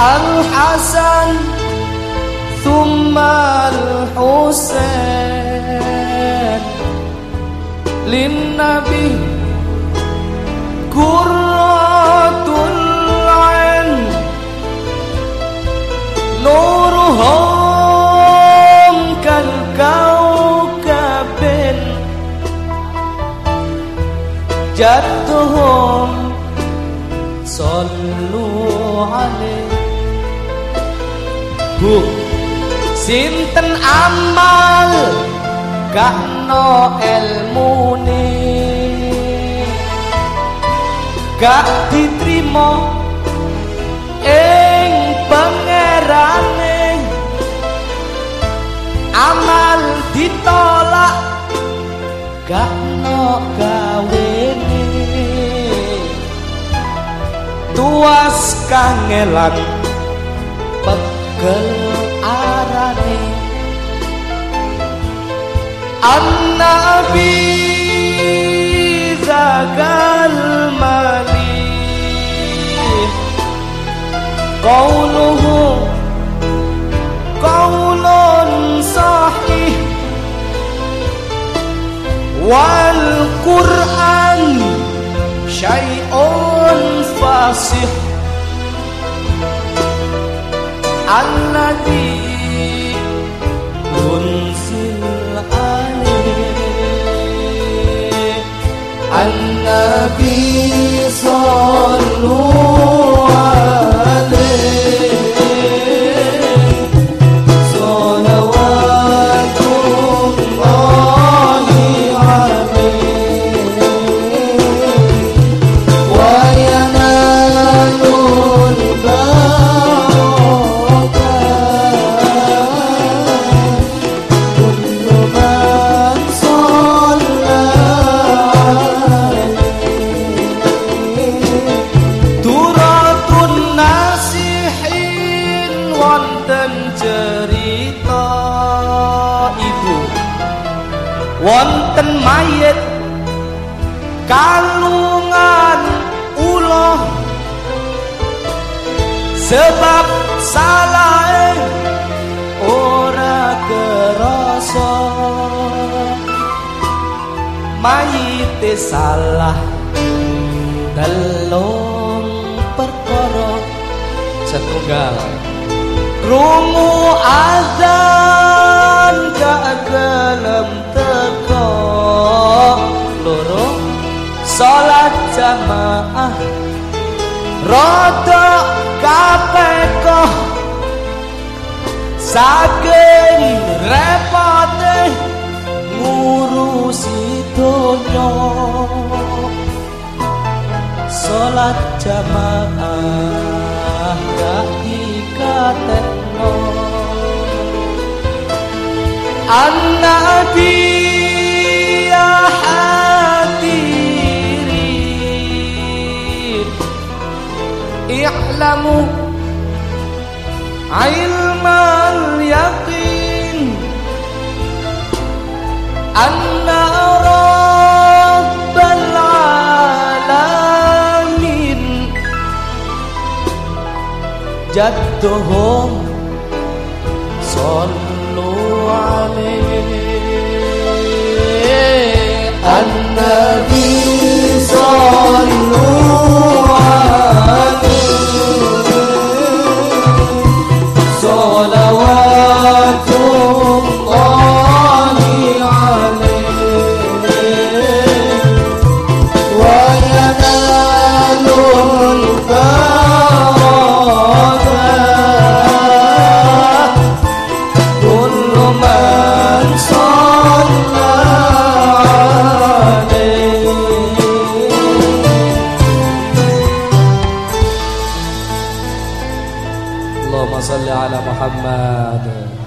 الحسن ثم الحسين للنبي قرة العين نورهم كالكوكب جدهم صلوا عليه Bu sinten amal? Gak no ilmune gak diterima ing pangerane. Amal ditolak gak no gawene. Tuas kangelan arane An-Nabi zagal mali Qawluhu qawlun sahih. Wal Qur'an syai'un fasih الذي ينزل عليه النبي wonten mayit kalungan ulo. Sebab salah ora kerasa. Mayit salah telung perkara. Setunggal krungu azan rada kapeko saking repote ngurusi donya. Salat jamaah gak dikatekno. An-Nabi اعلموا علم اليقين أن رب العالمين جدهم صلوا عليه. وصل على محمد.